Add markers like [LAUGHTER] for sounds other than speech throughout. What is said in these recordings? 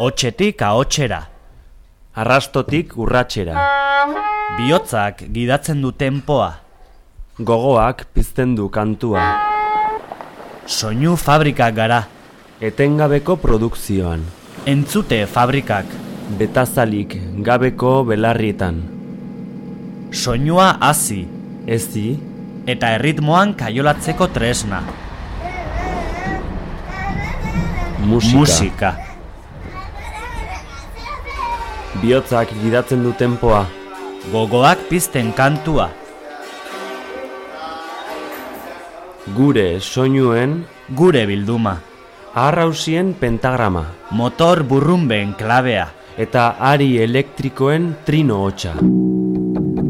Hotxetik ahotxera. Arrastotik urratxera. Biotzak gidatzen du tempoa. Gogoak pizten du kantua. Soinu fabrikak gara. Etengabeko produkzioan. Entzute fabrikak. Betazalik gabeko belarrietan. Soinua hazi. Ezi, Eta erritmoan kaiolatzeko tresna. musika. Musika. Biotzak gidatzen du tempoa. Gogoak pizten kantua. Gure soinuen Gure bilduma. arrausien pentagrama. Motor burrunben klabea. Eta ari elektrikoen trino hotxa.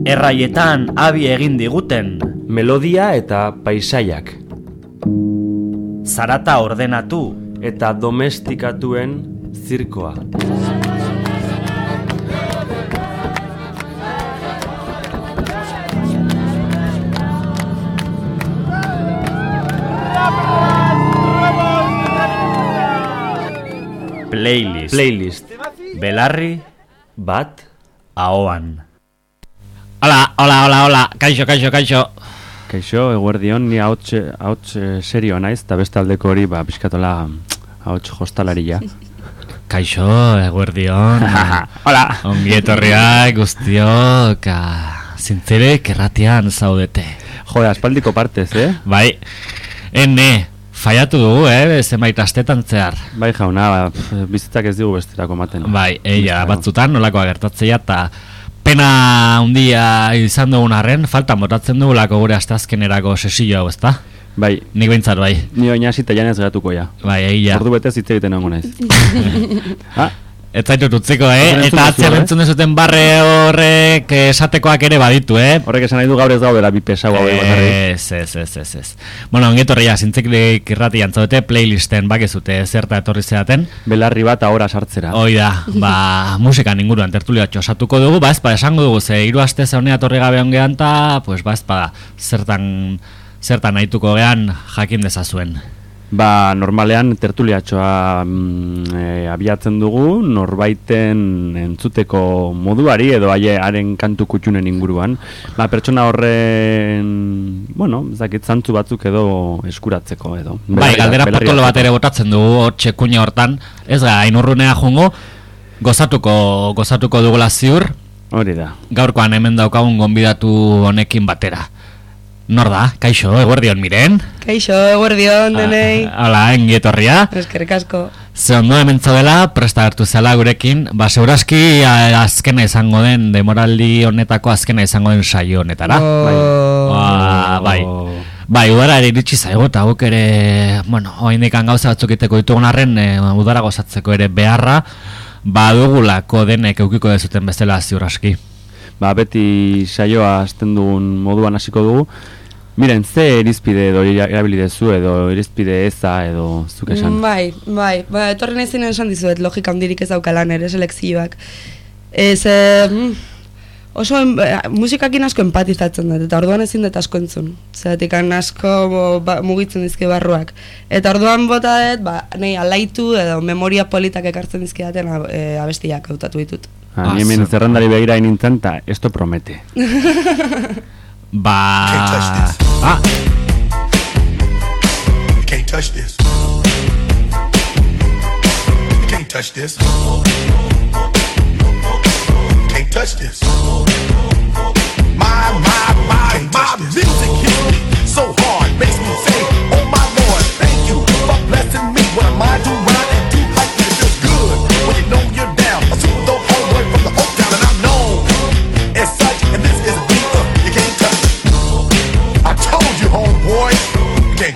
Erraietan abi egin diguten. Melodia eta paisaiak. Zarata ordenatu. Eta domestikatuen zirkoa. Playlist. Playlist. Belarri Bat. ahoan. Hola, hola, hola, hola, kaixo, kaixo, kaixo. Kaixo, eguerdion, ni ahots, ahots eh, serio naiz, eta beste aldeko hori, ba, pixkatola ahots jostalaria. [LAUGHS] Kaixo, eguerdion. [LAUGHS] Hola! Ongi etorriak guztiok, ah, zintzerek erratian zaudete. Jode, aspaldiko partez, eh? Bai, ene, faiatu dugu, eh, zenbait astetan zehar. Bai jauna, ba, bizitzak ez digu besterako ematen. Bai, eia, batzutan nolako agertatzea eta pena handia izan dugun arren, falta motatzen dugulako gure asteazkenerako sesio hau, ezta? Bai, Nik behintzat bai, ni oina zita janez geratuko ja. bai, eia. Ordu betez hitz egiten egongo naiz. [LAUGHS] ah, Ez zaitut utziko, eh? Horren Eta atzean eh? entzun dezuten barre horrek esatekoak ere baditu, eh? horrek esan nahi du gaur ez gaudela bi pesau hau. Ez, ez, ez, ez, ez. Bueno, ongetorria, zintziklik irrati antzaudete playlisten bakezute zerta etorri zeaten. Belarri bat ahora sartzera. Hoi da, ba, [LAUGHS] musikan inguruan tertulia osatuko dugu, ba, ez ba, esango dugu, ze hiru aste zaunea torri gabe ongean, ta, pues, ba, ez ba, zertan, zertan nahituko gean jakin dezazuen. Ba, normalean tertuliatxoa mm, e, abiatzen dugu, norbaiten entzuteko moduari edo haren kantu kutxunen inguruan. Ba, pertsona horren, bueno, zakit zantzu batzuk edo eskuratzeko edo. bai, galdera potolo bat ere botatzen dugu, hor txekuina hortan, ez ga, ainurrunea jongo, gozatuko, gozatuko dugula ziur, Hori da. gaurkoan hemen daukagun gonbidatu honekin batera. Nor da, kaixo, eguerdion miren? Kaixo, eguerdion, denei. Ah, Hala, engietorria. Eskerrik asko. Ze ondo hemen zaudela, presta hartu zela gurekin, ba, seguraski a- azkena izango den, demoraldi honetako azkena izango den saio honetara. Oh. Ba, bai. Bai, udara ere iritsi zaigu eta guk ere, bueno, oindikan gauza batzuk iteko ditugun arren, e, udara gozatzeko ere beharra, badugulako denek eukiko dezuten bezala ziur aski. Ba, beti saioa hasten dugun moduan hasiko dugu. Miren, ze irizpide edo erabili dezu edo irizpide eza edo zuk esan. Bai, bai, ba, etorri nahi zinen esan dizuet, logika handirik ez daukala nere selekzioak. Ez, eh, mm, oso em- eh, musikakin asko empatizatzen dut, eta orduan ezin dut asko entzun. Zeratik asko bo- ba, mugitzen dizki barruak. Eta orduan bota dut, ba, nahi alaitu edo memoria politak ekartzen dizkidaten ab, e, abestiak hautatu ditut. Ah, hemen zerrendari begira nintzen eta esto promete. [LAUGHS] Ba... Can't touch this. Ah, You can't touch this. You can't touch this. Can't touch this. My, my, my, my music hits me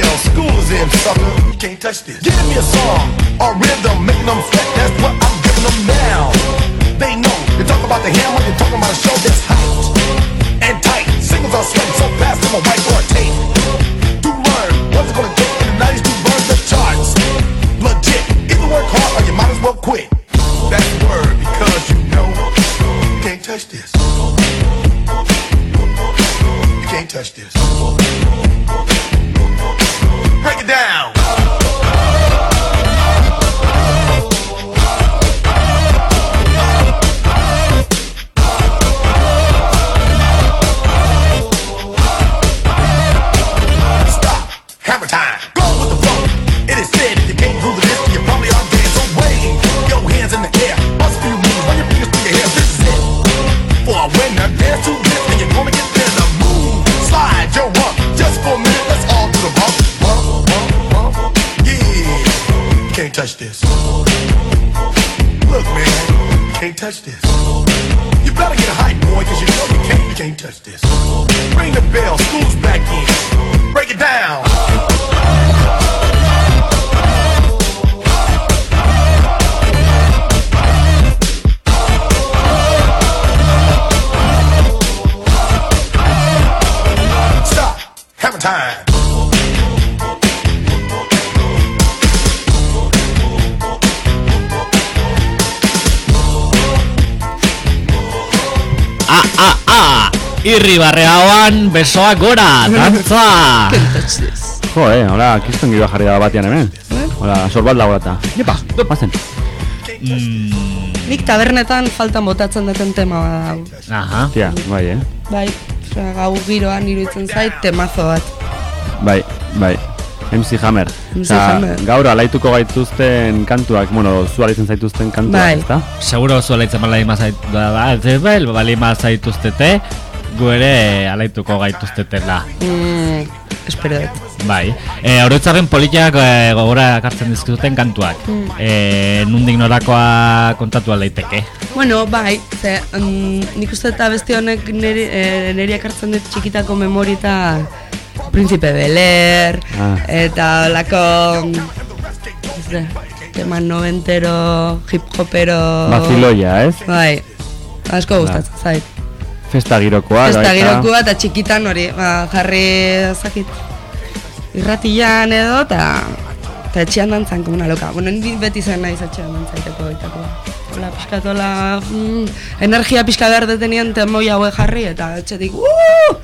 bell, school is in, sucker. You can't touch this. Give me a song, a rhythm, making them sweat. That's what I'm giving them now. They know. You talk about the hammer, you're talking about a show that's hyped and tight. Singles are sweating so fast, I'm a whiteboard Irri barreagoan, besoak gora, dantza! [LAUGHS] Jo, eh, hola, kiston gira jarri da batean hemen. Hola, sorbal dago eta. Jepa, pasen. Nik tabernetan faltan botatzen duten tema bada hau. Aha. Tia, bai, eh. Bai, osea, gau giroan iruditzen zait temazo bat. Bai, bai. MC Hammer. MC Osea, Hammer. gaur alaituko gaituzten kantuak, bueno, zu alaitzen zaituzten kantuak, Bai. ezta? Seguro zu alaitzen bali mazait, da, gu ere alaituko gaituztetela. Mm, espero dut. Bai, e, oroitzarren politiak e, gogora ekartzen dizkizuten kantuak. E, nundik norakoa kontatu aleiteke. Bueno, bai, ze, mm, nik uste eta beste honek niri, e, niri ekartzen dut txikitako memorita Príncipe Beler, Ah. eta olako, ez da, tema noventero, hip hopero... Baziloia, ez? Bai, asko gustatzen zait. Festa girokoa, gaita. girokoa eta txikitan hori, ba, jarri zakit irratian edo, eta eta etxean dantzan como una loca. Bueno, ni beti zen naiz etxean dantzaiteko baitako. Hola, pixkatola, mm, energia pixka behar detenien temoi haue jarri, eta etxetik, uuuu!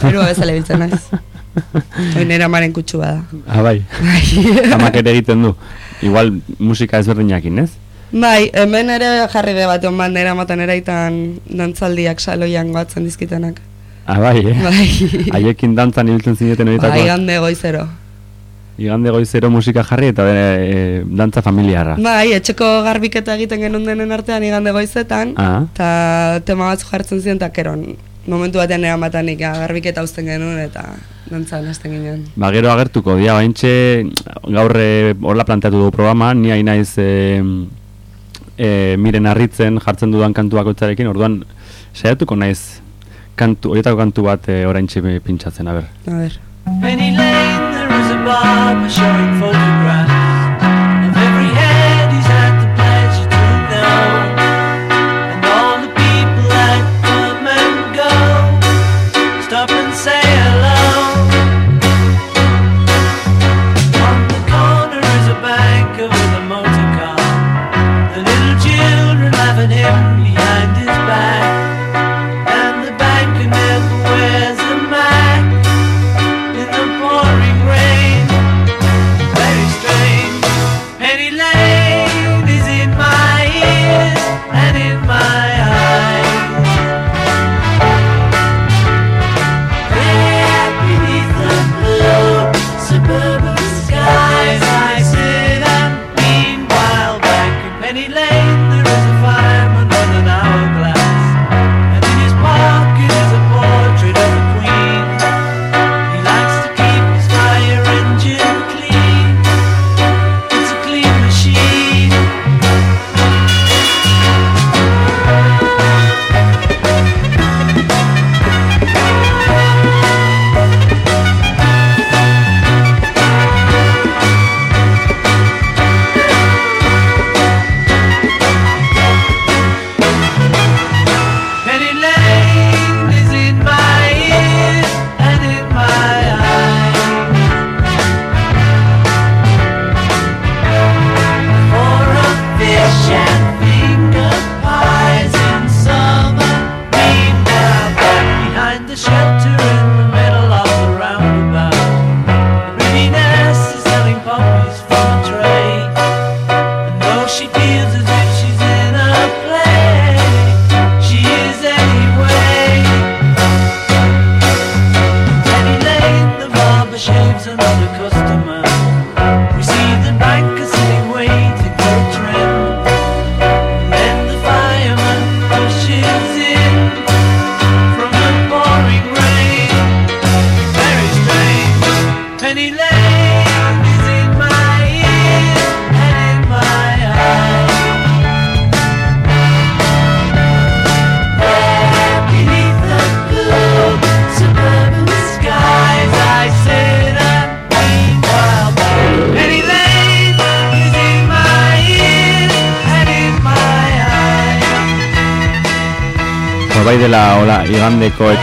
Pero ez alebiltzen naiz. [LAUGHS] Hoi nera maren kutsu bada. Ah, bai. Bai. Amak ere egiten du. Igual musika ezberdinakin, ez? Bai, hemen ere jarri be bat on bandera maten eraitan dantzaldiak saloian goatzen dizkitenak. Ah, bai, eh? Bai. [LAUGHS] Haiekin dantzan ibiltzen zineten Bai, horietako. gande goizero. Igande goizero musika jarri eta e, dantza familiarra. Bai, etxeko garbiketa egiten genuen denen artean igande goizetan, Ah. eta tema batzu jartzen ziren, eta keron, momentu batean nera matanik garbiketa uzten genuen, eta dantzan hasten ginen. Ba, gero agertuko, dia, baintxe, gaur eh, horla planteatu dugu programa, ni hain naiz e, e, miren harritzen jartzen dudan kantu bakoitzarekin, orduan, saiatuko naiz kantu, horietako kantu bat e, oraintxe pintsatzen, a ber. A ber. Penny Lane, there is a barber showing photographs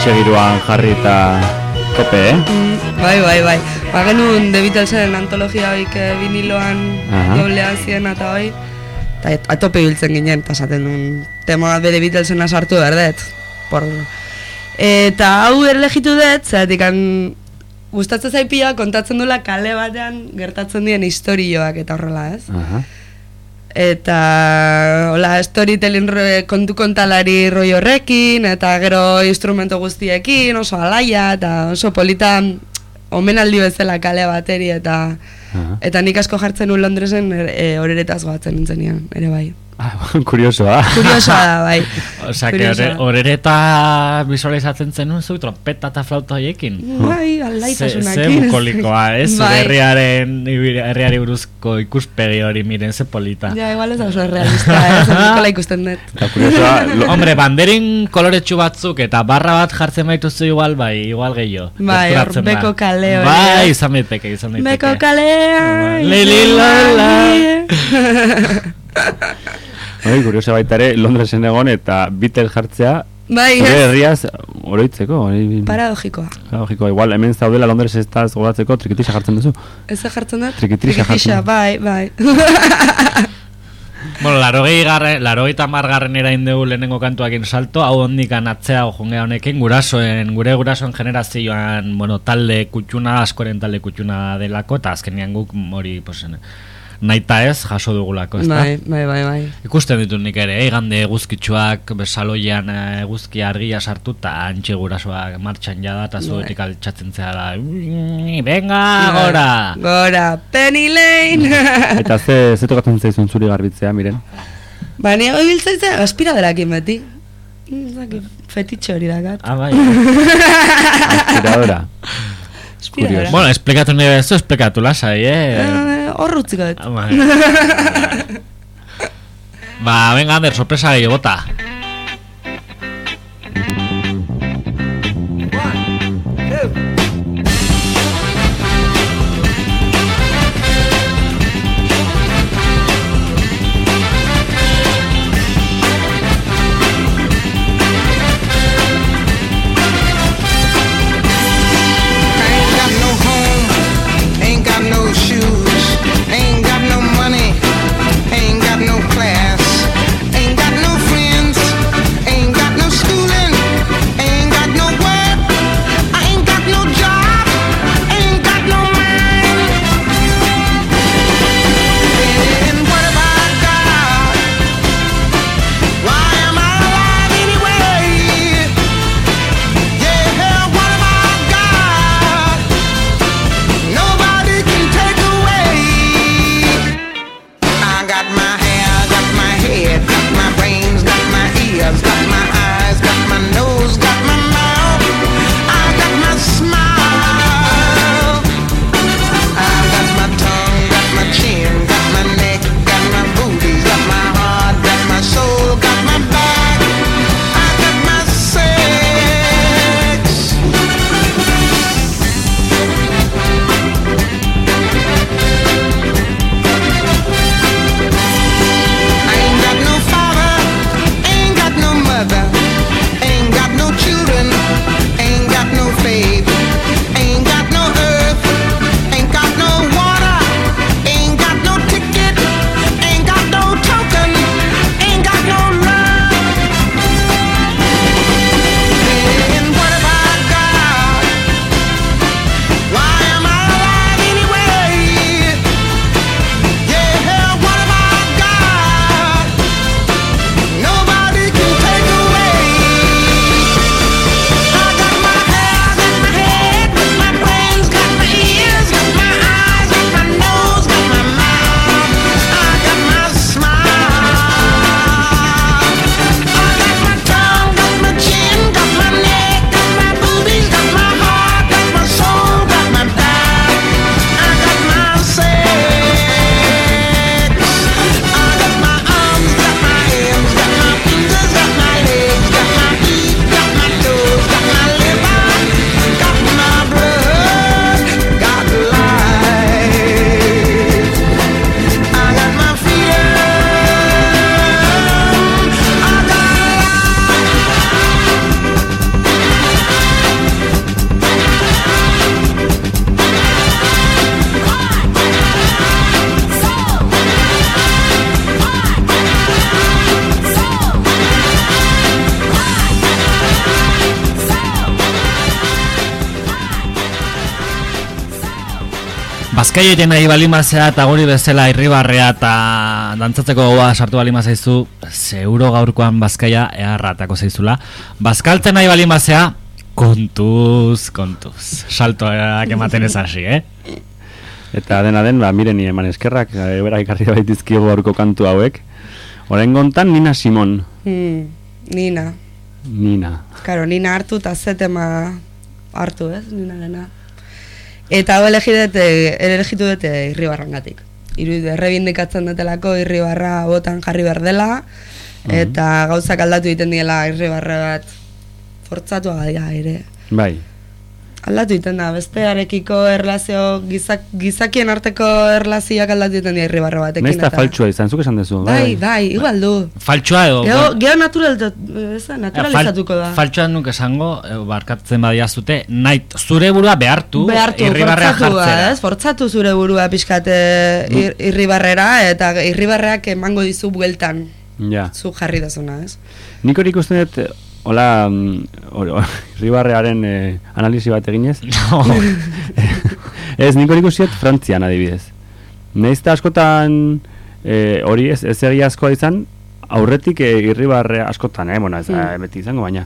giroan jarri eta tope, eh? Mm, Bai, bai, bai. Ba, genuen The Beatlesen antologia hoik eh, viniloan doblean ziren eta hoi. Eta et- atope biltzen ginen, eta esaten duen tema bere Beatlesena sartu berdet. Por... Eta hau erlegitu dut, zeratik gustatzen zaipia kontatzen dula kale batean gertatzen dien istorioak eta horrela, ez? Aha. Eta hola storytelling kontu kontalari roi horrekin eta gero instrumento guztiekin oso alaia eta oso polita omenaldi bezala kale bateri eta Aha. eta nik asko jartzen nuen Londresen e, horeretaz goatzen nintzenian, ere bai. Ah, [LAUGHS] kuriosoa. Kuriosoa da, [LAUGHS] bai. Kuriosoa. ore- horereta visualizatzen zenuen zu trompeta eta flauta hoiekin. Bai, Ze, alaitasunakin. ze bukolikoa, ez? Bai. herriaren, herriari buruzko ikuspegi hori miren ze polita. Ja, igual ez da oso realista, ez? Nikola ikusten dut. Eta kuriosoa, [LAUGHS] lo, Hombre, banderin koloretsu batzuk eta barra bat jartzen baituzu igual, bai, igual gehiago. Bai, beko kale Bai, eh? izan daiteke, izan daiteke. Beko kalea Lili bai, kuriosoa baita ere, Londresen egon eta Beatles jartzea, Bai, zure ez? herriaz oroitzeko. Hori, Paradogikoa. Logiko, igual, hemen zaudela Londres ez da gogatzeko trikitixa jartzen duzu. Ez da jartzen dut? Trikitixa jartzen. bai, bai. [LAUGHS] Bueno, larogei garren, larogei tamar garren erain dugu lehenengo kantuakin salto, hau hondikan atzea jonge honekin, gurasoen, gure gurasoen generazioan, bueno, talde kutxuna, askoren talde kutxuna delako, eta azkenean guk hori, pues, naita ez, jaso dugulako, ez bai, bai, bai, bai. Ikusten ditut nik ere, egande eguzkitsuak besaloian eh, eguzki argia sartu eta antxe gurasoak martxan jada eta zuetik altxatzen zera "Mm, venga, gora! Gora, Penny Lane! [LAUGHS] Eta ze, ze tokatzen zaizun zuri garbitzea, miren. ba, ni hau ibiltzaitzen, aspiraderakin beti. Mm, ez dakit, Fetitxo hori dakat. Ah, bai. [LAUGHS] Aspiradora. [LAUGHS] Aspiradora. bueno, esplikatu nire bezu, esplikatu lasai, eh? Eh, Hor utziko dut. Ah, bai. [LAUGHS] ba, venga, Ander, sorpresa gehiago bota. Egiten nahi balimazea eta guri bezala irribarrea eta dantzatzeko gogoa sartu balimazaizu Zeuro gaurkoan bazkaia eharratako zaizula Bazkaltzen nahi balimazea kontuz, kontuz Saltoak ematen ez hasi, eh? Eta dena den, ba, miren eman eskerrak, e, berak ikarri baitizkigu gaurko kantu hauek. Horen gontan Nina Simon. Hmm, Nina. Nina. Karo, Nina hartu eta zetema hartu, ez? Nina dena. Eta hau elegidete, elegitu dute irribarrangatik. Iru errebindikatzen dutelako irribarra botan jarri behar dela, eta gauzak aldatu egiten diela irribarra bat fortzatu gadia ere. Bai. Aldatu egiten da, bestearekiko erlazio, gizak, gizakien arteko erlazioak aldatu egiten dira irribarra batekin. Eta- faltsua izan, zuk esan duzu. Bai, bai, igual du. Faltsua edo Geo, geo natural, ez da, naturalizatuko da. Faltsua nuk esango, barkatzen badia zute Nahi, zure burua behartu, Behartu, irribarrea ba, jartzera ez? Fortzatu zure burua pixkat eh, ir, irribarrera, eta irribarreak emango dizu bueltan Ja. zu jarri dazuna, ez? Nik hori ikusten dut, hola, mm, hori- [LAUGHS] hori, ribarrearen eh, analisi bat eginez. [LAUGHS] No. [LAUGHS] ez, nik hori Frantzian adibidez. Eta askotan eh, hori ez, ez egiazkoa izan, aurretik eh, irribarre askotan, eh, bueno, ez da beti izango, baina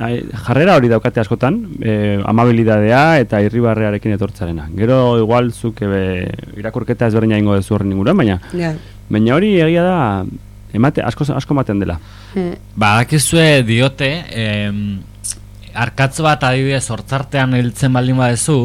ai, jarrera hori daukate askotan, eh, amabilidadea eta irribarrearekin etortzarena. Gero igual zuk ebe, irakurketa ezberdina ingo dezu horren inguruan, baina Ja. baina hori egia da emate, asko, asko ematen dela. Hmm. Badakizue diote, em, arkatz bat adibidez hortzartean hiltzen baldin badezu,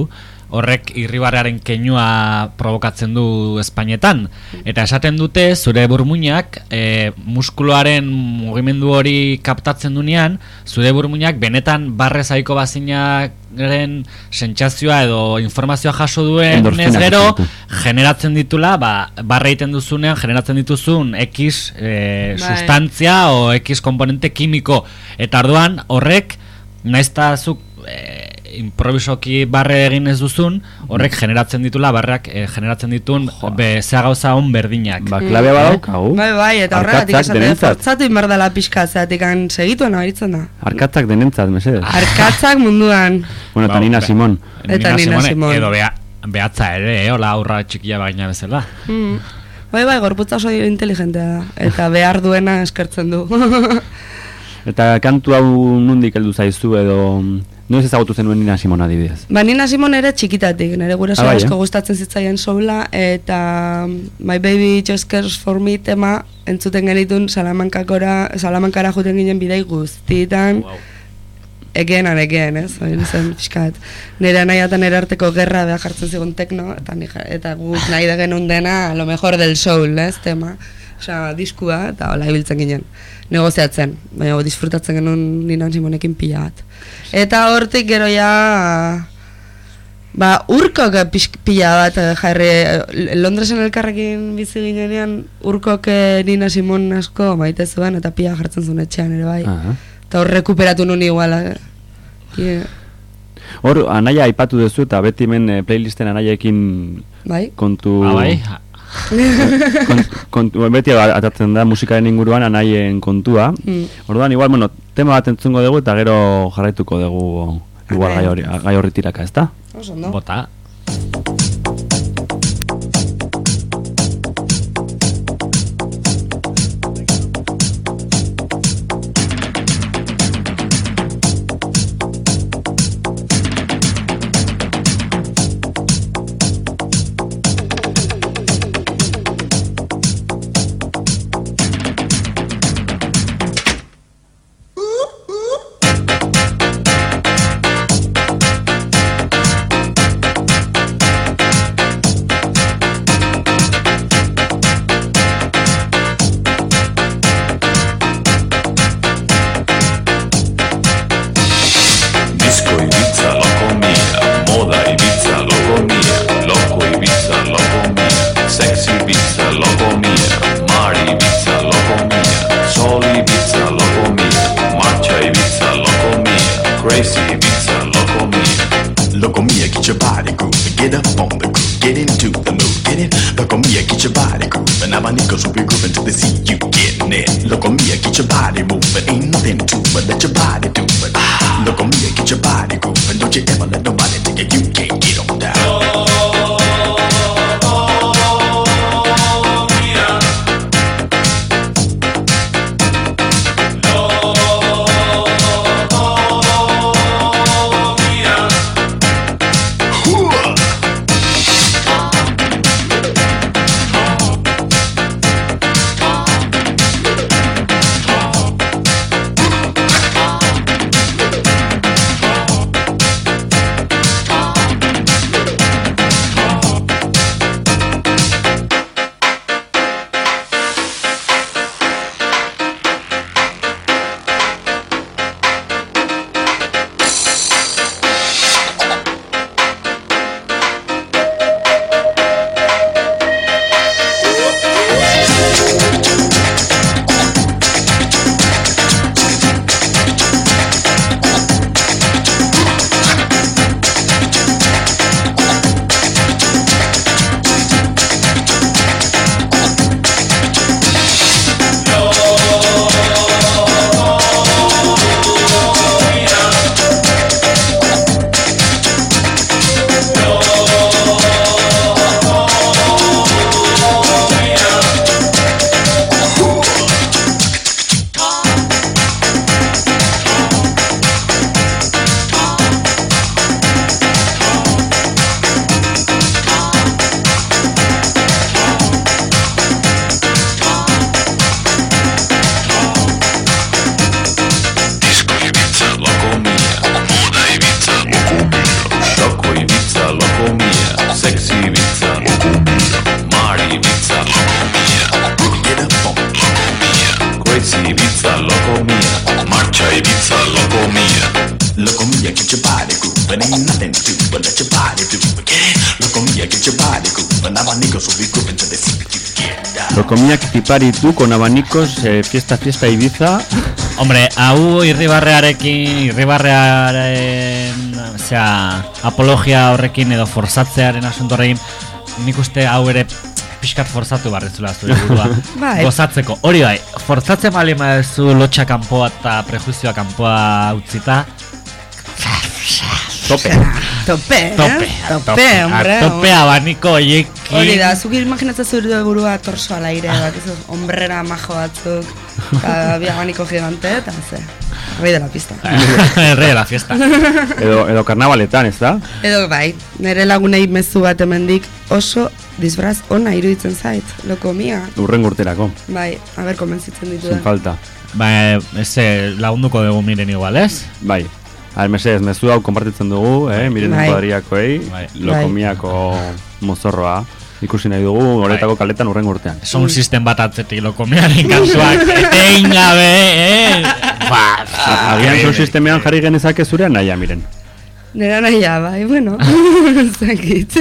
horrek irribarrearen keinua provokatzen du Espainetan. Eta esaten dute, zure burmuinak, e, muskuloaren mugimendu hori kaptatzen dunean, zure burmuinak benetan barre zaiko bazinaren sentsazioa edo informazioa jaso duen ez gero, generatzen ditula, ba, barre egiten duzunean, generatzen dituzun X e, Bai. sustantzia o X komponente kimiko. Eta orduan horrek, naizta zuk e, improvisoki barre egin ez duzun, horrek generatzen ditula, barrak e, generatzen ditun be, zea gauza on berdinak. Ba, klabea badaukagu. Bai, bai, eta horregatik esate, denentzat. fortzatu inbar dela pixka, zeatik segituen abaritzen da. Arkatzak denentzat, mesedez. Arkatzak munduan. Bueno, eta Ba, Nina Simon. Eta Nina Simon. Edo beha, behatza ere, eh, hola aurra txikia baina bezala. Mm. Bai, bai, gorputza oso inteligentea da. Eta behar duena eskertzen du. [LAUGHS] Eta kantu hau nundik heldu zaizu edo noiz ezagutu zenuen Nina Simon adibidez. Ba, Nina Simon ere txikitatik, nire guraso Ah, asko eh? gustatzen zitzaien soula, eta My Baby Just Cares For Me tema entzuten genitun Salamankakora, Salamankara juten ginen bidei guztietan, Again and again, ez? Hain zen pixkat. Nire nahi eta nire arteko gerra beha jartzen zigun tekno, eta, eta guk nahi da genuen dena, lo mejor del soul, ez, tema. Osea, diskua, eta hola ibiltzen ginen. Negoziatzen, baina bo, disfrutatzen genuen Nina Simonekin pila bat. Eta hortik gero ja... Ba, urkok pila bat eh, jarri, eh, Londresen elkarrekin bizi ginenean, urkok eh, Nina Simon asko maite zuen, eta pila jartzen zuen etxean ere bai. Aha. Eta hor rekuperatu nun igual. eh. Yeah. Hor, anaia aipatu duzu eta beti hemen playlisten anaiaekin Bai? kontu... Ah, bai? Kon, kontu, beti atatzen da musikaren inguruan anaien kontua. Mm. Orduan, igual, bueno, tema bat entzungo dugu eta gero jarraituko dugu igual gai hori, gai horri tiraka, ezta? Oso, ondo. Bota. Nobody thinking you can't get them. Grooving till they see that you get down. Locomiak tiparitu con abanicos, eh, fiesta, fiesta, Ibiza. Hombre, hau irribarrearekin, irribarrearen, osea, apologia horrekin edo forzatzearen asunto horrekin, nik uste hau ere pixkat forzatu barretzula zure burua. [LAUGHS] Bai. Gozatzeko, hori bai, forzatzen bali maezu lotxa kanpoa eta prejuizioa kanpoa utzita, Tope. Tope, eh? tope, Tope, hombre. a tope abaniko oiekin. Hori da, zuk imaginatzen zure burua torso al aire, bat, ez hombrera majo batzuk, eta biaganiko gigante, eta ze, rei de la pista. [LAUGHS] Rey de la fiesta. [LAUGHS] Edo, edo karnavaletan, ez da? Edo bai, nire lagunei mezu bat hemendik oso disfraz ona iruditzen zait, loko mia. Urren urterako, Bai, a ber, konbentzitzen ditu sin falta. Ba, eze, lagunduko dugu miren igual, ez? Bai. Al mesedez, mezu hau konpartitzen dugu, eh, miren Bai. kuadriakoei, Bai. lokomiako mozorroa. Ikusi nahi dugu, horretako kaletan urren urtean. Sound system bat atzetik lokomiaren kasuak etengabe, eh? Ba, Agian son sistemean jarri genezake zurean naia, miren. Nera naia, bai, bueno, [LAUGHS] zakit.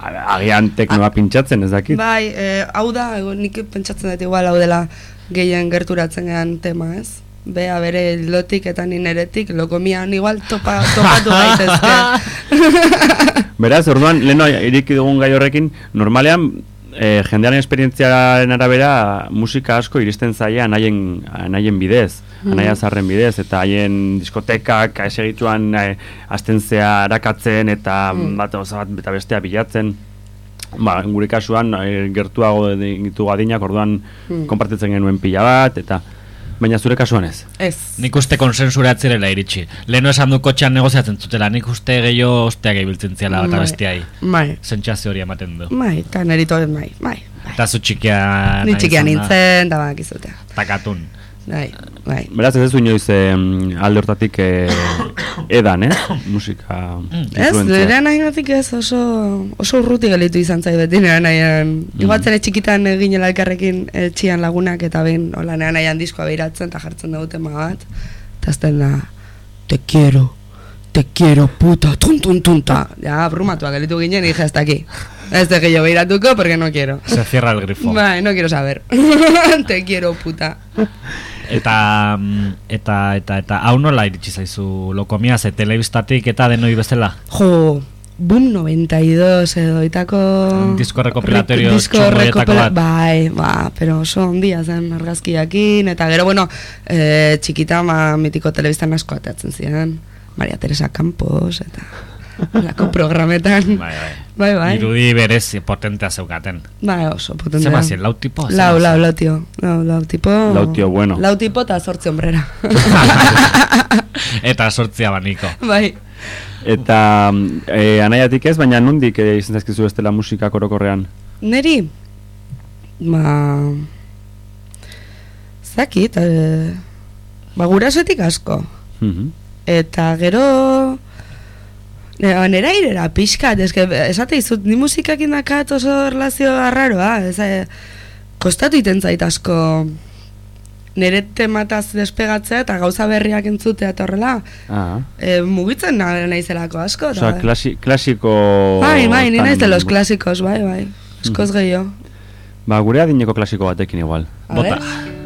Agian teknoa pintxatzen, ez dakit. bai, eh, hau da, nik pentsatzen dut igual hau dela gehien gerturatzen gehan tema, ez? Bea bere lotik eta ni neretik, lokomian igual topa, topatu gaitezke. [LAUGHS] Beraz, orduan, leheno iriki dugun gai horrekin, normalean, e, jendearen esperientziaren arabera, musika asko iristen zaia anaien, anaien bidez, anaia zarren bidez, eta haien diskotekak esegituan e, azten zea arakatzen, eta bat, oza, bat eta bestea bilatzen. Ba, gure kasuan, e, gertuago ditu adinak, orduan, konpartitzen genuen pila bat, eta baina zure kasuan ez. Ez. Nik uste konsensura atzirela iritsi. Leheno esan du kotxean negoziatzen zutela, nik uste gehiago osteak ibiltzen ziala bat Bai. bestiai. Bai, Sentsazio hori ematen du. bai, eta nerito bai, bai. bai. Eta zu txikia Ni da, nintzen, da bakizute. Takatun. Bai, bai. Beraz, ez ez du inoiz eh, alde hortatik eh, [COUGHS] edan, eh? Musika Ez, nire nahi ez oso, oso urruti gelitu izan zai beti nire nahian. Igual zen txikitan eginela elkarrekin etxian lagunak eta behin, hola nire nahian diskoa behiratzen eta jartzen dugu tema bat. Eta azten da, te quiero, te quiero puta, tun tun tun ta. Ja, abrumatua gelitu ginen, dije hasta aquí. Ez de gehiago behiratuko, porque no quiero. Se cierra el grifo. Bai, no quiero saber. [LAUGHS] te quiero puta. Eta, mm, eta, eta, eta, hau nola iritsi zaizu lokomia, ze telebistatik eta denoi bezala? Jo, Boom 92 edo itako... Disko rekopilatorio Disko rekopila- bat. Bai, ba, pero oso ondia zen argazkiakin, eta gero, bueno, e, txikita ma mitiko telebistan asko ateatzen ziren. Maria Teresa Campos, eta lako programetan. Bai, bai. Bai, bai. Irudi berez potentea zeukaten. Bai, oso potentea. Zema zien, lau tipo? Lau, lau, lau tio. Lau, lau tipo... Lau tio bueno. Lau tipo eta sortzi ombrera. Eta sortzi abaniko. [LAUGHS] bai. Eta e, anaiatik ez, baina nondik e, izan zaizkizu bestela musika korokorrean? Neri? Ba... Zakit, e, ba gurasotik asko. Mhm. Eta gero... Nera, nera irera pixkat, eske, esate izut, ni musikakin dakat oso relazio arraroa, ez, e, kostatu iten zait asko nire temataz despegatzea eta gauza berriak entzutea eta horrela, Ah. e, mugitzen na, naizelako asko. Osa, klasi, klasiko... bai, bai, ni tan- naiz de los clásicos, bai, bai, eskoz gehiago. Ba, gure adineko klasiko batekin igual. A Bota. ver.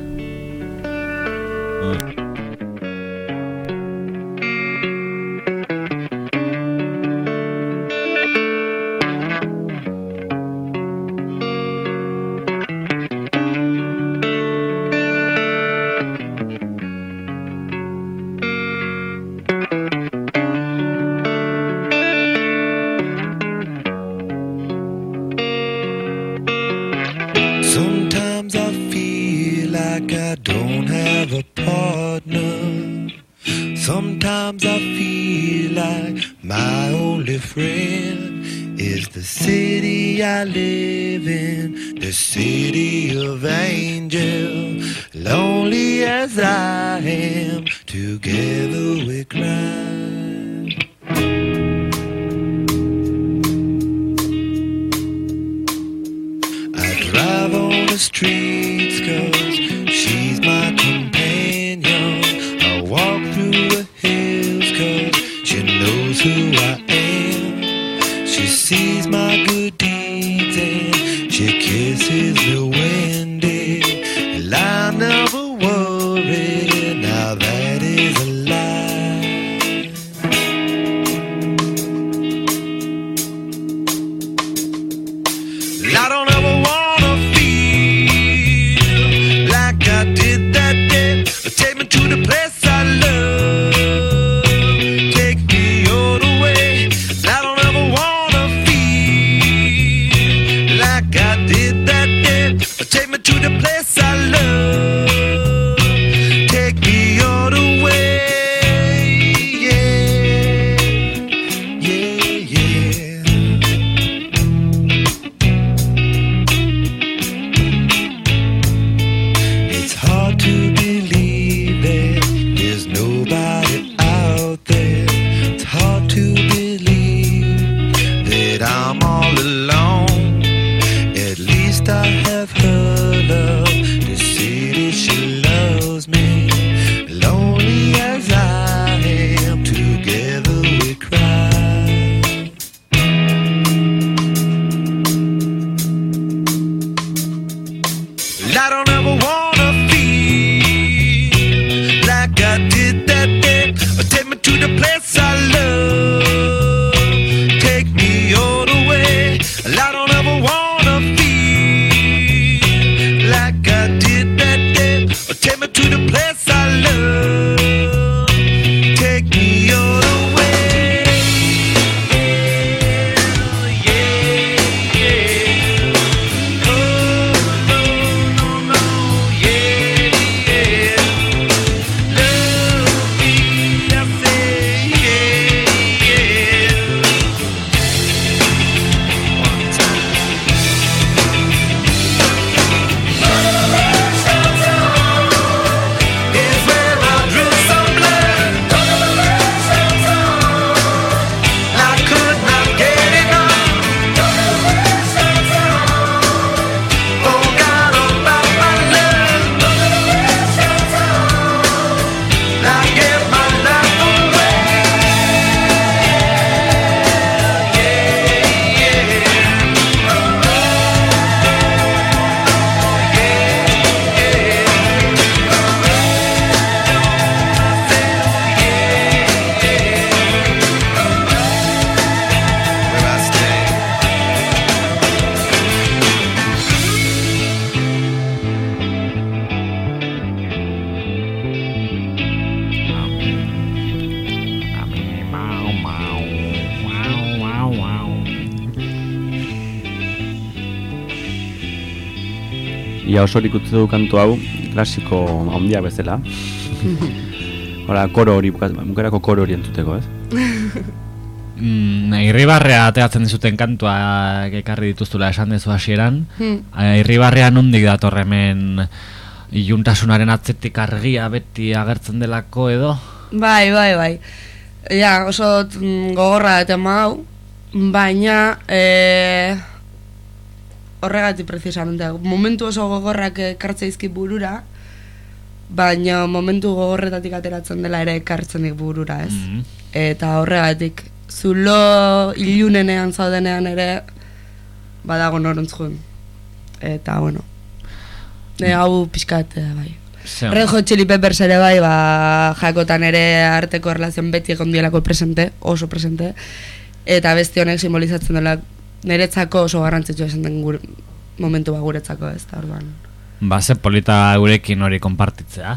all alone. Ia osorik utzi du kantu hau, klasiko handia bezala. [LAUGHS] Hora, koro hori, bukarako koro hori entzuteko, ez? [LAUGHS] Mm, irribarrea ateatzen dizuten kantua ekarri dituztula esan dezu hasieran. Hmm. Eh, Irribarrea nondik dator hemen iluntasunaren atzetik argia beti agertzen delako edo? Bai, bai, bai. Ja, oso gogorra tema hau, baina e, horregatik precisamente. Momentu oso gogorrak ekartze izki burura, baina momentu gogorretatik ateratzen dela ere ekartzen dik burura, ez? Mhm. Eta horregatik, zulo ilunenean zaudenean ere badago norontzun. Eta, bueno, e, hau pixkat, eh, bai. Ze- Red Hot Chili Peppers ere bai, ba, jakotan ere arteko erlazion beti egon dielako presente, oso presente, eta beste honek simbolizatzen dela niretzako oso garrantzitsua esan den gure, momentu ba guretzako ez da orduan. Ba, ze polita gurekin hori konpartitzea.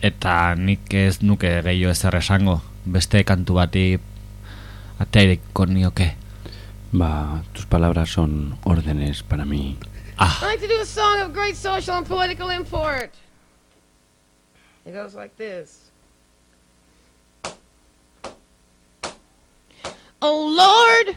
Eta nik ez nuke gehiago ezer esango. Beste kantu bati ateiriko nioke. Ba, tus palabras son órdenes para mí. Ah, I'd like to do a song of great social and political import. It goes like this. Oh Lord,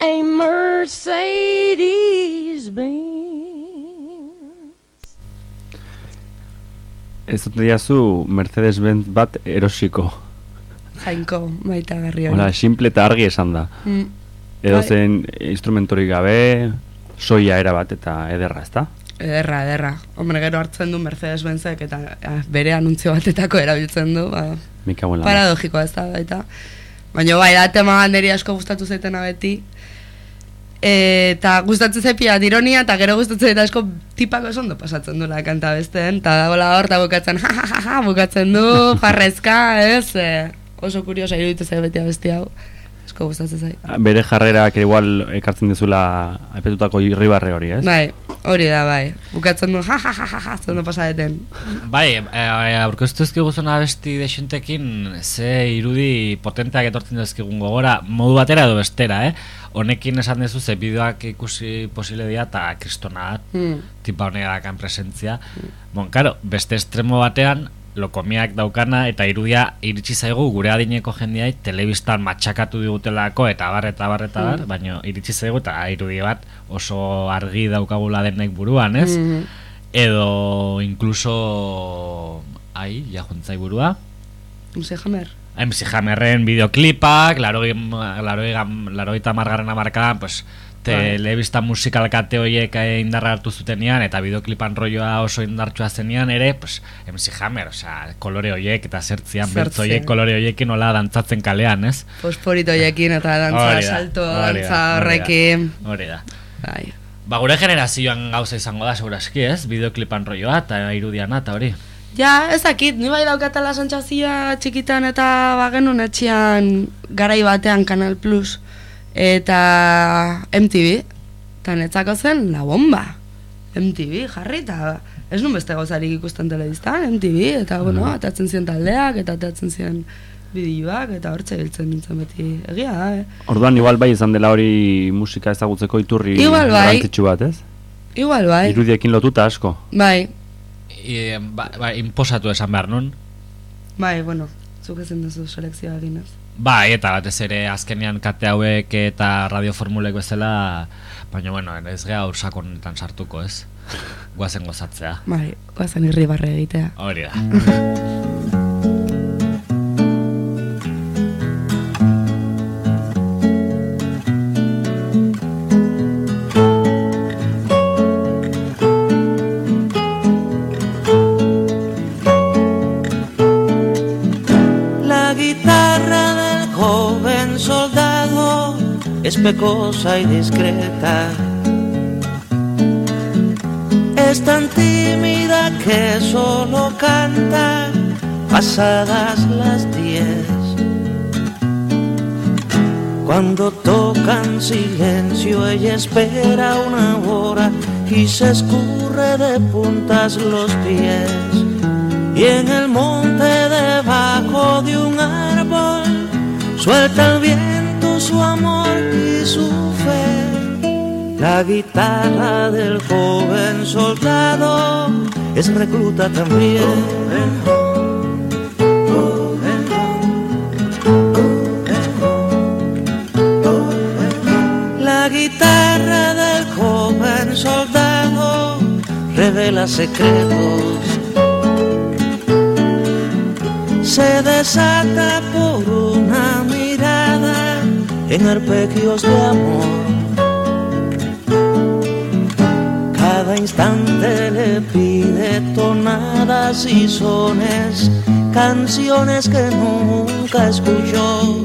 a Mercedes Benz? Ez dut diazu Mercedes-Benz bat erosiko. Jainko, baita garri hori. Hola, simple eta argi esan da. Mm. Edo Bai. zen instrumentorik gabe, soia era bat eta ederra, ezta? Ederra, ederra. Hombre, gero hartzen du Mercedes Benzek eta bere anuntzio batetako erabiltzen du, ba, Paradogikoa ez da, baita. Baina bai, da tema niri asko gustatu zaitena beti. Eta gustatzen zaipia ironia eta gero gustatzen eta asko tipak oso ondo pasatzen duela kanta besteen. Eta dagoela hor, eta bukatzen, ja, ja, ja, ja, bukatzen du, [LAUGHS] farrezka, ez? E, oso kuriosa iruditu zait beti abesti hau. Asko gustatzen zait. Bere jarrerak igual ekartzen dizula aipetutako irribarre hori, ez? Bai, hori da, bai. Bukatzen du, ja, ja, ja, ja, ja, zondo pasadeten. Bai, e, aurkeztu ezkiguzun abesti desentekin ze irudi potenteak etortzen dezkigun gogora, modu batera edo bestera, eh? Honekin esan dezu ze bideoak ikusi posible dira eta kristona Hmm. tipa honetakan presentzia. Bon, karo, beste estremo batean, lokomiak daukana eta irudia iritsi zaigu gure adineko jendeai telebistan matxakatu digutelako eta bar eta bar eta bar, baina iritsi zaigu eta irudi bat oso argi daukagula denek buruan, ez? Mhm. Edo incluso ai, ja juntzai burua. Muse jamer. MC Hammerren bideoklipak, larogei, larogei, larogeita margarren amarkadan, pues, telebista musikal kate horiek eh, indarra hartu zutenean, eta bideoklipan rolloa oso indartsua zenean ere, pues, MC Hammer, osea, kolore horiek eta zertzian, Zertzi. bertzo horiek kolore horiekin nola dantzatzen kalean, ez? Fosforitoiekin eta dantza, Hori da, salto, dantza horrekin. Hori da. Bai. Ba, gure generazioan gauza izango da, seguraski, ez? Bideoklipan rolloa eta irudiana eta hori. Ja, ez dakit, ni bai daukatela sentsazioa txikitan eta bagenun etxean garai batean Kanal Plus eta MTV, eta netzako zen la bomba. MTV jarri eta ez nun beste gauzarik ikusten telebistan, MTV, eta bueno, atatzen ziren taldeak, eta atatzen ziren bideoak, eta hortze biltzen nintzen beti egia da, eh? Orduan igual bai izan dela hori musika ezagutzeko iturri Igual bai. bat, ez? Igual bai, Irudiekin lotuta asko. bai, I, ba, ba, imposatu esan behar nun. bai, bueno, zuk ezin duzu selekzioa egin ez. Bai, eta batez ere azkenean kate hauek eta radioformulek bezala, baina bueno, ez gea ursakonetan sartuko, ez? [LAUGHS] Guazen gozatzea. Bai, guazen irribarre egitea. Hori da. [LAUGHS] y discreta. Es tan tímida que solo canta pasadas las diez. Cuando tocan silencio ella espera una hora y se escurre de puntas los pies. Y en el monte debajo de un árbol suelta el viento su amor y su fe. La guitarra del joven soldado es recluta también. La guitarra del joven soldado revela secretos se desata por una en arpegios de amor. Cada instante le pide tonadas y sones, canciones que nunca escuchó.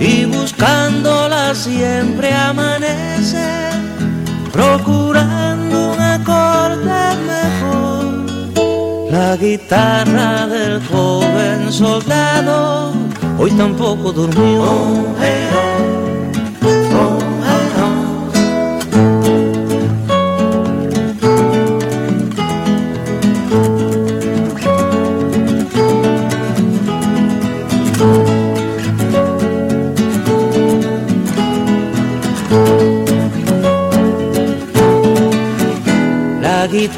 Y buscándola siempre amanece, procurando un acorde mejor. La guitarra del joven soldado hoy tampoco durmió.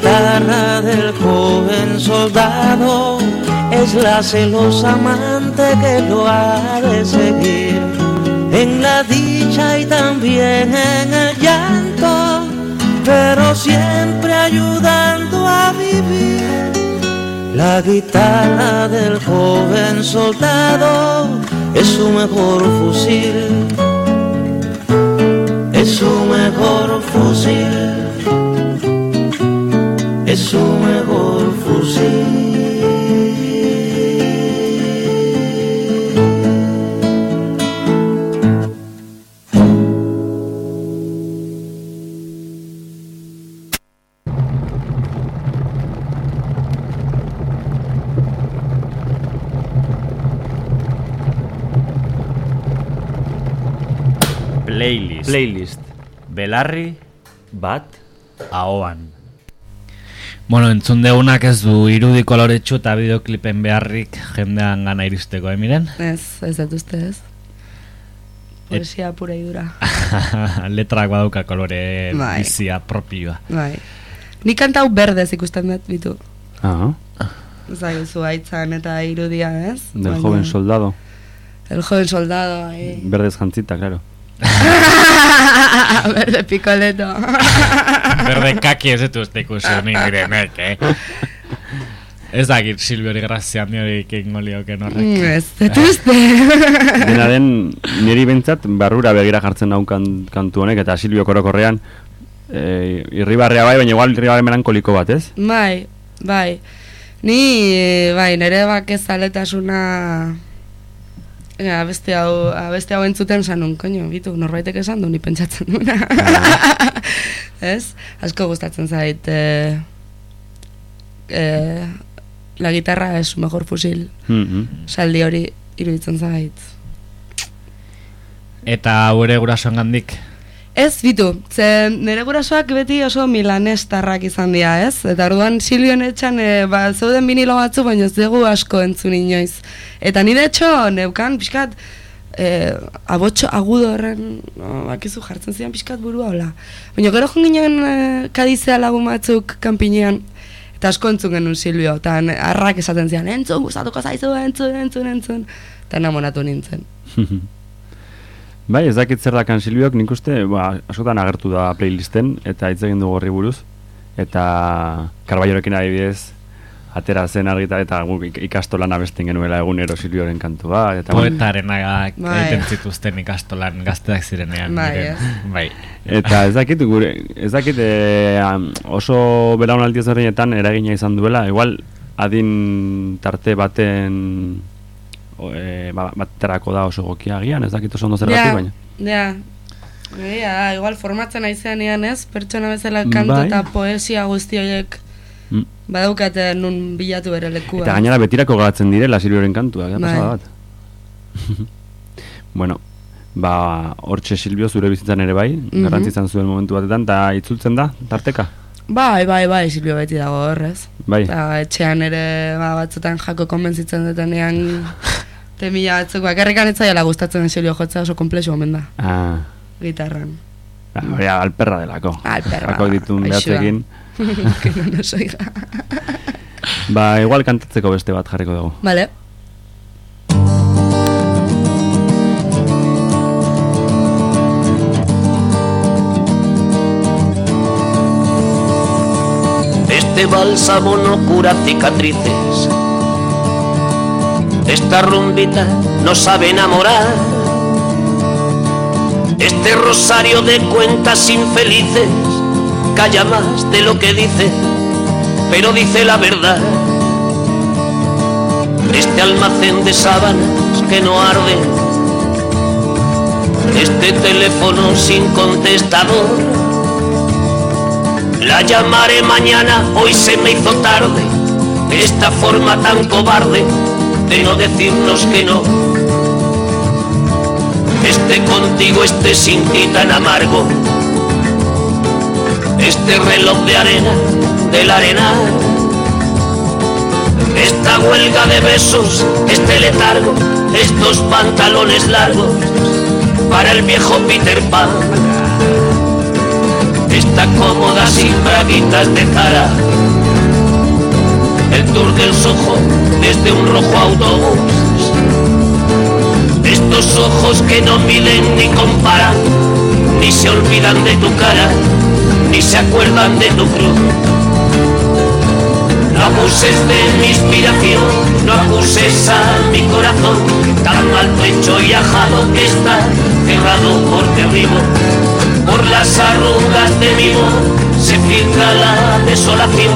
Guitarra del joven soldado es la celosa amante que lo ha de seguir en la dicha y también en el llanto, pero siempre ayudando a vivir. La guitarra del joven soldado es su mejor fusil, es su mejor fusil es su mejor fusil. Playlist. Playlist. Belarri, Bat, Aoan. Bueno, entzun deunak ez du irudi koloretsu eta bideoklipen beharrik jendean gana iristeko, eh, miren? Ez, ez dut uste ez. Poesia pura idura. [LAUGHS] Letrak badauka kolore Bai. bizia propioa. Bai. Ni kanta hau berdez ikusten dut bitu. Ah, Zaguzu aitzan eta irudia, ez? del Baina- joven soldado. El joven soldado, ahí. Berdez jantzita, claro. [LAUGHS] Verde picoleto. Berde kaki ez dut uste ikusi [LAUGHS] nik direnek, eh? Ez dakit Silvio hori grazia handiorik ingo lioken horrek. Mm, ez dut uste. [LAUGHS] Dena den, niri bentsat, barrura begira jartzen daun kan, kantu honek, eta Silvio korokorrean, e, irribarrea bai, baina igual irribarre melankoliko bat, ez? Bai, bai. Ni, eh, bai, nire bakezaletasuna abeste hau, abeste hau entzuten sanun, koño, bitu, norbaitek esan du, ni pentsatzen duna. [LAUGHS] ez? Asko gustatzen zait, eh, eh, la guitarra es mejor fusil. Mm -hmm. Saldi hori iruditzen zait. Eta gure gurasoan gandik. Ez, bitu, ze nire gurasoak beti oso milanestarrak izan dira, ez? Eta orduan Silvion etxan, e, ba, zeuden vinilo batzu, baina ez dugu asko entzun inoiz. Eta nire etxo, neukan, pixkat, e, abotxo agudo horren, no, bakizu jartzen zidan pixkat burua, hola. Baina gero joan ginen e, kadizea lagun batzuk kanpinean, eta asko entzun genuen Silvio, eta harrak esaten zian, entzun, gustatuko zaizu, entzun, entzun, entzun, eta enamoratu nintzen. [LAUGHS] Bai, ez dakit zer dakan Silbiok, nik uste, ba, askotan agertu da playlisten, eta hitz egin dugu horri buruz, eta Karbaiorekin adibidez, atera zen argita eta guk ik- ikastolan abesten genuela egunero Silbioren kantua, eta Poetarenak Bai. egiten zituzten ikastolan gazteak zirenean. Bai. Bai. Eta ez dakit gure, ez dakit e, oso belaunaldi ezberdinetan eragina izan duela, igual adin tarte baten e, ba, baterako da oso gokia agian, ez dakit oso ondo zergatik, baina. Ja, da, igual formatzen aizean ean ez, pertsona bezala kantu Bai. eta poesia guzti horiek Mm. badaukate nun bilatu bere lekua. Eta gainera betirako garatzen direla Silbioren kantua, ja, Bai. bat. [LAUGHS] bueno, ba, hortxe Silbio zure bizitzan ere bai, Mhm. garrantzi izan zuen momentu batetan, eta itzultzen da, tarteka? Bai, bai, bai, Silvio beti dago horrez. Bai. Eta etxean ere ba, batzutan jako konbentzitzen dutenean [LAUGHS] temila batzuk, bakarrikan etzaiala gustatzen Silvio jotzea oso komplexu omen da, Ah, gitarran. ba, hori alperra delako. Alperra, Jako ditun behatzekin. [LAUGHS] no oiga. [LAUGHS] Ba, igual kantatzeko beste bat jarriko dugu. Vale. Este bálsamo no cura cicatrices. Esta rumbita no sabe enamorar. Este rosario de cuentas infelices calla más de lo que dice, pero dice la verdad. Este almacén de sábanas que no arde. Este teléfono sin contestador. La llamaré mañana, hoy se me hizo tarde. Esta forma tan cobarde de no decirnos que no. Este contigo, este sin ti tan amargo. Este reloj de arena, del arenal. Esta huelga de besos, este letargo, estos pantalones largos para el viejo Peter Pan. Esta cómoda sin braguitas de cara. El tour del Soho desde un rojo autobús. Estos ojos que no miden ni comparan, ni se olvidan de tu cara, ni se acuerdan de tu cruz. No abuses de mi inspiración, no acuses a mi corazón, tan mal hecho y ajado que está cerrado por derribo. Por las arrugas de mi voz se filtra la desolación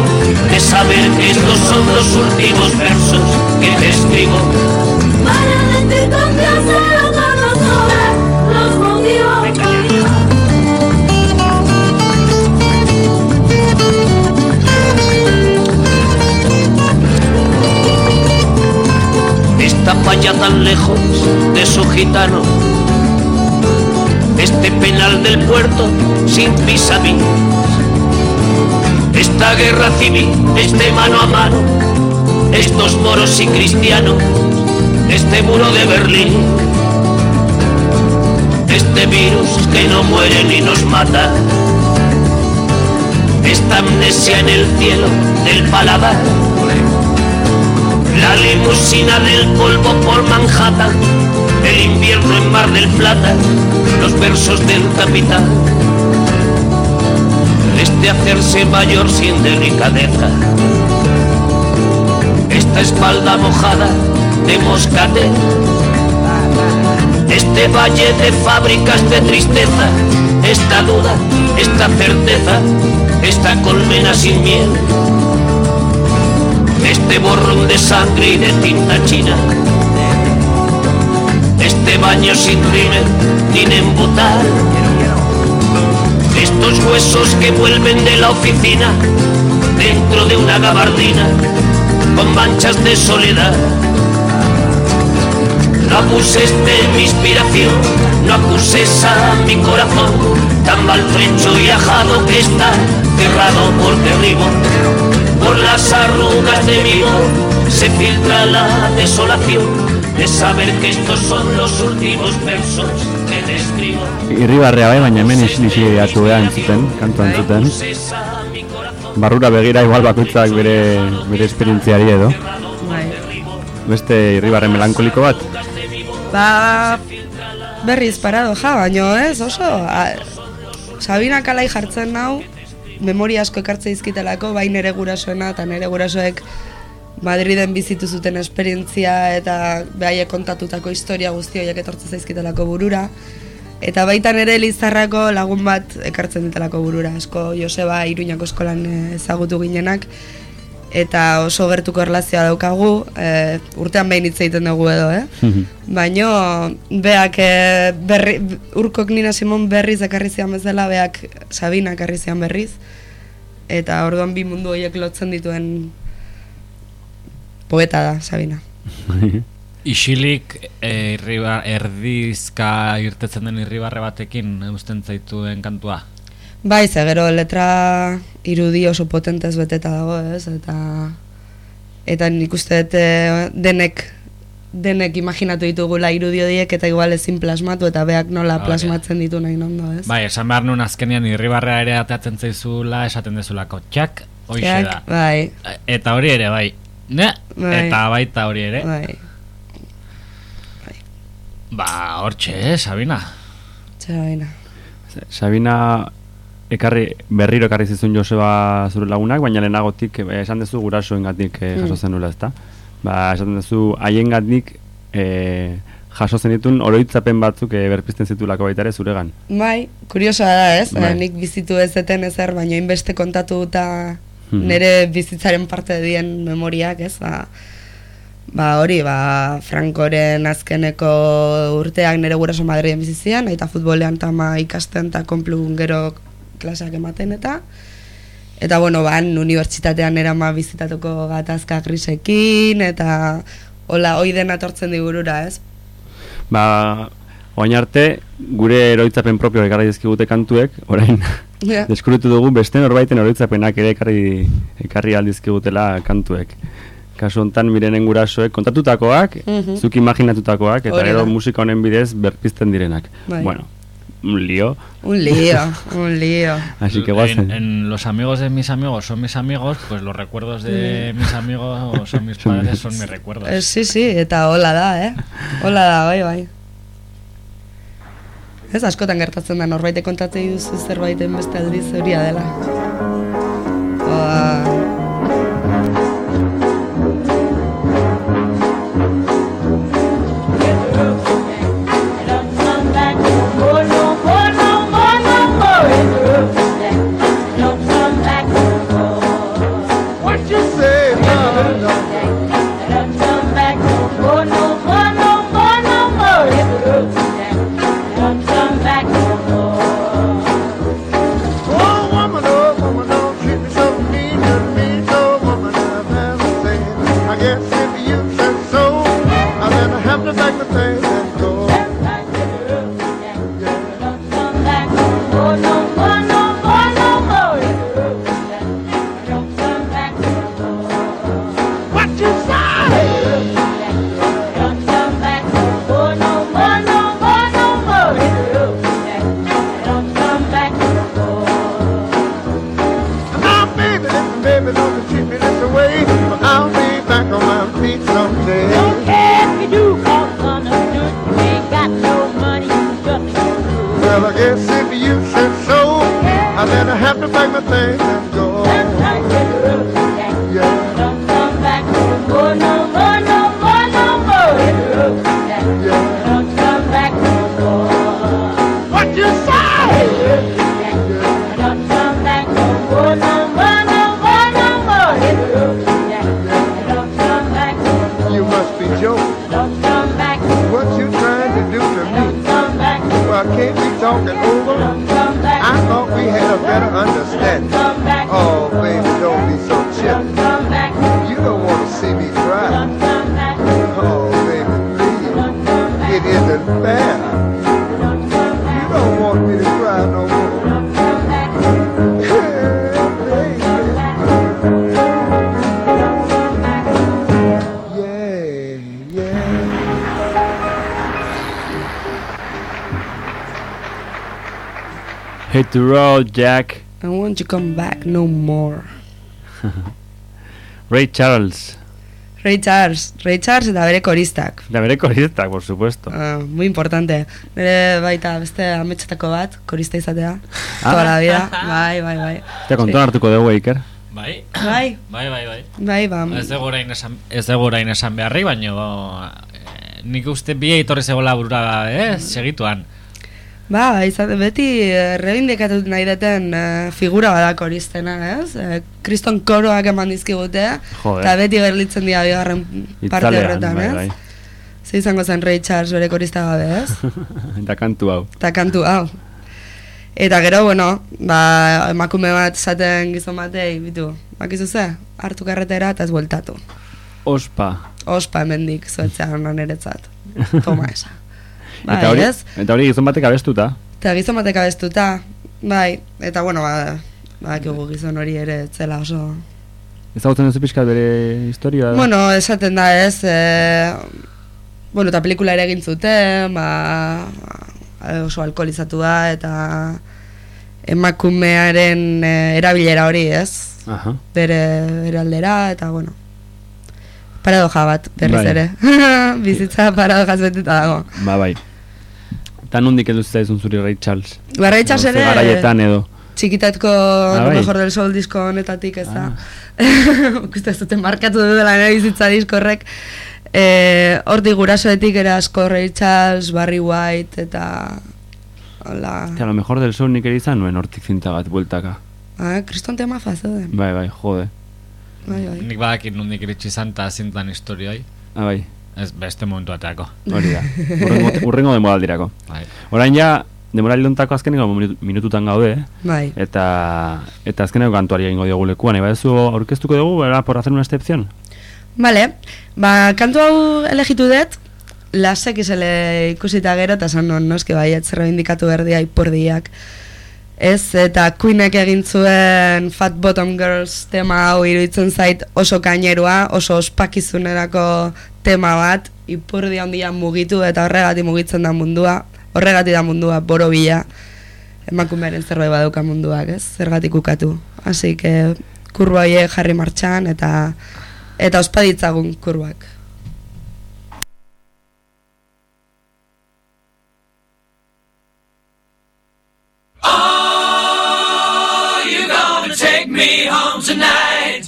de saber que estos son los últimos versos que te escribo. Para decir con placer con los motivos Está pa' allá tan lejos de su gitano. Este penal del puerto sin vis a esta guerra civil, este mano a mano, estos moros y cristianos, este muro de Berlín, este virus que no muere ni nos mata, esta amnesia en el cielo del paladar, la limusina del polvo por Manhattan, el invierno en Mar del Plata, los versos del capitán, este hacerse mayor sin delicadeza, esta espalda mojada de moscate, este valle de fábricas de tristeza, esta duda, esta certeza, esta colmena sin miel, este borrón de sangre y de tinta china, este baño sin rímel ni embutar, estos huesos que vuelven de la oficina dentro de una gabardina con manchas de soledad. No acuses de mi inspiración, no acuses a mi corazón, tan maltrecho y ajado que está, cerrado por derribo. Por las arrugas de mi voz se filtra la desolación de saber que estos son los últimos versos que te escribo. Irribarrea bai, baina hemen isil isil atu beha entzuten, kantu entzuten. Barrura begira igual bakoitzak bere, bere esperientziari edo. Bai. Beste irribarren melankoliko bat. Ba, berriz paradoja, baino ez, oso. A, Sabina kalai jartzen nau, memoria asko ekartze izkitelako, bai nere gurasoena eta nere gurasoek Madriden bizitu zuten esperientzia eta behaiek kontatutako historia guzti horiek etortzen zaizkitelako burura. Eta baitan ere Lizarrako lagun bat ekartzen ditelako burura. Asko Joseba Iruñako eskolan eh, ezagutu ginenak. Eta oso gertuko erlazioa daukagu, e, urtean behin hitz egiten dugu edo, eh? Baino, beak e, berri, urkok Nina Simon berriz ekarri zian bezala, beak Sabina ekarri zian berriz. Eta orduan bi mundu horiek lotzen dituen poeta da, Sabina. [LAUGHS] Isilik irriba, erdizka irtetzen den irribarre batekin usten zaituen kantua. Bai, ze gero letra irudi oso potentez beteta dago, ez? Eta eta nik uste dut eh, denek denek imaginatu ditugula irudi horiek eta igual ezin plasmatu eta beak nola da. plasmatzen ditu nahi ondo, ez? Bai, esan behar nun azkenean irribarrea ere atatzen zaizula, esaten dezulako txak, Txak, da. Bai, Eta hori ere, bai. Ne? Bai. Eta baita hori ere. bai. Ba, hortxe, eh, Sabina. Sabina. Sabina ekarri, berriro ekarri zizun Joseba zure lagunak, baina lehenagotik eh, esan dezu gurasoengatik eh, jaso Mm. zenula, ezta? Ba, esaten duzu haiengatik eh, jaso zenitun oroitzapen batzuk eh, berpizten zitulako baita ere zuregan. Bai, kuriosoa da, ez? Bai. Eh, Nik bizitu ez deten ezer, baina inbeste kontatu eta Mhm. nire bizitzaren parte dien memoriak, ez? Ba, ba hori, ba, Frankoren azkeneko urteak nire guraso Madriden bizizian, eta futbolean tama ikasten eta konplun gero klaseak ematen eta eta bueno, ban, unibertsitatean erama bizitatuko gatazka grisekin, eta hola, hoi dena tortzen digurura, ez? Ba, oain arte, gure eroitzapen propio ekarri dizkigute kantuek, orain Ja. [LAUGHS] deskubritu dugu beste norbaiten oroitzapenak ere ekarri, ekarri aldizkigutela kantuek. Kasu hontan mirenen gurasoek kontatutakoak, Mhm. zuk imaginatutakoak, eta gero musika honen bidez berpizten direnak. Bai. Bueno, un lío. Un lío, [LAUGHS] un lío. Así que En, guazen. en los amigos de mis amigos son mis amigos, pues los recuerdos de mis amigos son mis [LAUGHS] padres, son mis recuerdos. Eh, sí, sí, eta hola da, eh? Hola da, bai, bai. Ez askotan gertatzen da, norbaitek kontatzei duzu zerbaiten beste aldiz horia dela. Ba, Hit the road, Jack. I want you come back no more. [LAUGHS] Ray Charles. Ray Charles, Ray Charles eta bere koristak. Da bere koristak, por supuesto. Ah, muy importante. Bere baita beste ametsetako bat, korista izatea. Ah. Toda la vida. Bai, bai, bai. Eta kontuan hartuko dugu, Iker. Bai. Bai. Bai, bai, bai. Bai, ba. Ez dugu orain esan, ez dugu orain esan beharri, baino eh, nik uste bi etorri zegoela burura, eh, segituan. Ba, izate beti eh, rebindikatu nahi deten eh, figura bada koristena, ez? Eh, kriston koroak eman dizkigute, eta beti gerlitzen dira bigarren parte Itzalean, horretan, bai, ez? bai. Ze izango zen Ray Charles bere korista gabe, ez? [LAUGHS] Eta kantu hau. eta kantu hau. Eta gero, bueno, ba, emakume bat esaten gizon batei, bitu, bakizu ze, hartu karretera eta ez bueltatu. Ospa. Ospa hemendik zuetzean honan eretzat. Toma esa. Bai, eta hori, ez? eta hori gizon batek abestuta. Eta gizon batek abestuta, bai, eta bueno, ba, badakigu gizon hori ere ez zela oso... Ezagutzen duzu pixkat bere historia da? Bueno, esaten da ez, e, bueno, eta pelikula ere egin zuten, ba, oso alkoholizatua eta emakumearen e, erabilera hori, ez? Aha. Bere, bere aldera, eta bueno, paradoja bat, berriz Bai. ere. [LAUGHS] Bizitza paradojaz beteta dago. Ba, bai. Eta nondik edu zitzaizun zuri Ray Charles? Ba, Ray Charles Ze ere- Garaietan edo. Txikitatko Ah, lo bai. mejor del sol disko honetatik ez da. [LAUGHS] Uste zuten markatu dudela nire bizitza disko horrek. Eh, hortik gurasoetik era asko Ray Charles, Barry White eta hola. Eta lo mejor del sol nik ere izan nuen hortik zinta bat bueltaka. Ah, kriston tema fazoden. Bai, bai, jode. Bai, bai. Nik badakit nondik iritsi izan eta zintan historioi. Ah, bai. Ez beste momentu ateako. Hori da. Urrengo, urrengo demoraldirako. Bai. Orain ja, demoraldi hontako azkeneko minutu- minututan gaude, eh? Bai. Eta, eta azkeneko kantuari egingo diogu lekuan. Eba ez aurkeztuko dugu, era por hacer una excepción? Vale, ba, kantu hau elegitu dut, lasek izele ikusita gero, eta esan non, noski baiet, zer indikatu berdia ipurdiak. Ez, eta Queenek egin zuen Fat Bottom Girls tema hau iruditzen zait oso kainerua, oso ospakizunerako tema bat, ipurdi handia mugitu eta horregatik mugitzen da mundua, horregatik da mundua borobila, emakumearen zerbait baduka munduak, ez? Zergatik ukatu. Que kurba horiek jarri martxan eta eta ospaditzagun kurbak. Are you gonna take me home tonight?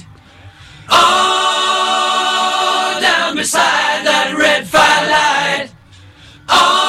Oh, down beside that red firelight. Oh,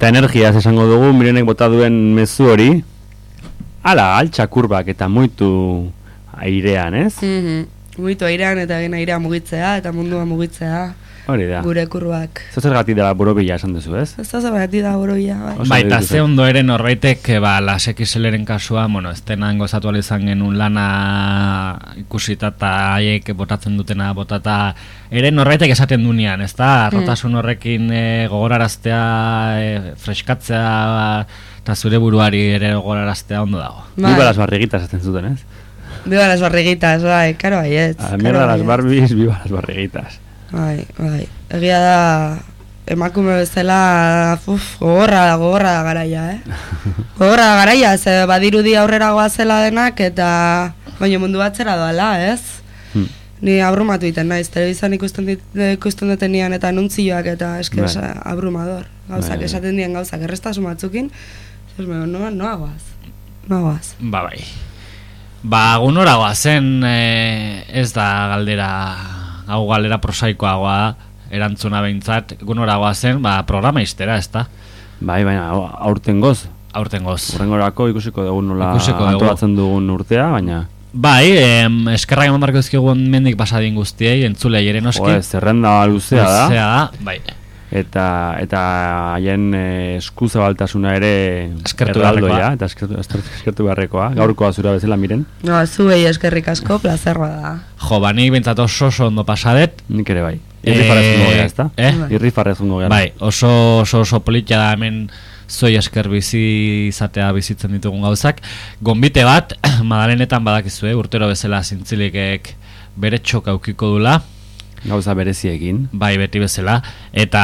Eta energiaz esango dugu, mirenek bota duen mezu hori, ala, altxa kurbak eta muitu airean, ez? Mhm. Mugitu airean eta egin airea mugitzea eta mundua mugitzea. Hori da. Gure kurbak. Zer gatik dela borobila esan duzu, ez? Ez da zergatik da borobila, bai. Oso Baita ze ondo ere norbaitek eh, ba, las XL-eren kasua, bueno, ez denan gozatu izan genuen lana ikusita eta haiek botatzen dutena botata ere norbaitek esaten dunean, ez da? Arrotasun horrekin e, gogoraraztea, e, freskatzea eta zure buruari ere gogoraraztea ondo dago. Bai. Viva las barriguitas esaten zuten, ez? Viva las barriguitas, bai, karo baietz. A la karo mierda las. Barbies, viva las barriguitas. Bai, bai. Egia da, emakume bezala, uf, gogorra da, gogorra da garaia, eh? [LAUGHS] Gogorra da garaia, ze badirudi aurrera goazela denak, eta baina mundu batzera doala, ez? Hmm. Ni abrumatu iten naiz, telebizan ikusten, dit, ikusten dutenian eta anuntzioak eta eske Bai. abrumador. Gauzak, Bai, bai. esaten dien gauzak, errestasun batzukin, ez me, no, no aguaz, no aguaz. Ba, bai. Ba, gunora goazen e, ez da galdera, hau galdera prosaikoagoa erantzuna behintzat, gunora goazen, ba, programa iztera, ez da? Bai, baina au- aurten goz. Aurten goz. Urrengorako ikusiko dugu nola Ikusiko antolatzen dugun urtea, baina... Bai, em, eskerrak eman barko mendik pasadin guztiei, entzulei ere noski. Jo, zerrenda luzea da. Luzea da, bai. Eta eta haien eh, eskuzabaltasuna ere Eskertu beharrekoa. eta eskertu, eskertu, beharrekoa. Gaurkoa zura bezala miren. No, zuei eskerrik asko, plazerra da. Jo, ba, nik bintzat oso oso ondo pasadet. Nik ere bai. Irri farrez Eh, gara, ezta? eh? Gara. Bai, oso oso, oso politia da hemen zoi esker bizi izatea bizitzen ditugun gauzak. Gonbite bat, [CLEARS THROAT] madalenetan badakizue, urtero bezala zintzilikek bere txoka aukiko dula. Gauza bereziekin. Bai, beti bezala. Eta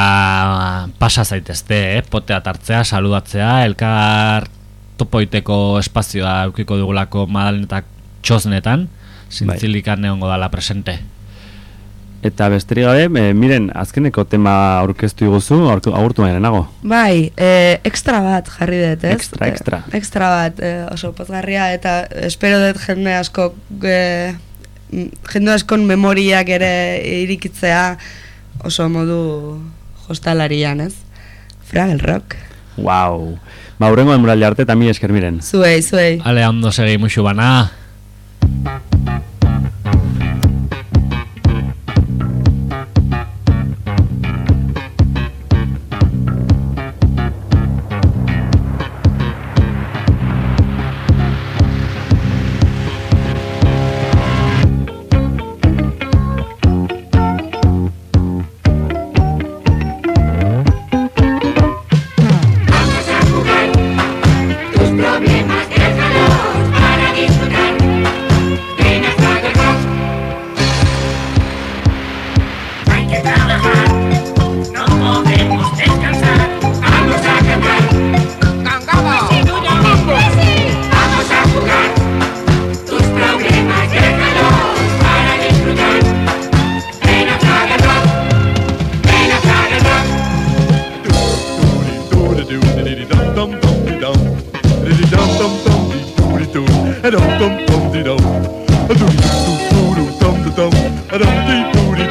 pasa zaitezte, eh? potea tartzea, saludatzea, elkar topoiteko espazioa aukiko dugulako madalenetak txosnetan, zintzilikan neongo dala presente. Eta besterik gabe, eh, miren, azkeneko tema aurkeztu iguzu, agurtu baina nago. Bai, e, extra bat jarri dut, ez? Extra, extra. E, extra bat, e, oso pozgarria, eta espero dut jende asko, e, jende askon memoriak ere irikitzea oso modu jostalarian, ez? Fraggle Rock. Wow. Ba, urrengo demuraldi arte eta mi esker miren. Zuei, zuei. Ale, ondo segi musu bana.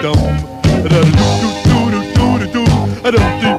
doo dum doo doo doo doo doo doo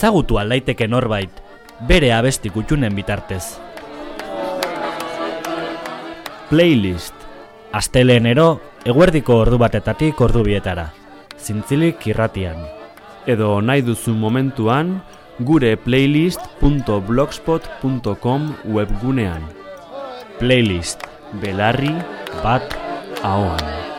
ezagutu aldaiteke norbait, bere abesti kutxunen bitartez. Playlist. Astelenero, eguerdiko ordu batetatik ordu bietara. Zintzilik irratian. Edo nahi duzu momentuan, gure playlist.blogspot.com webgunean. Playlist. Belarri Bat ahoan.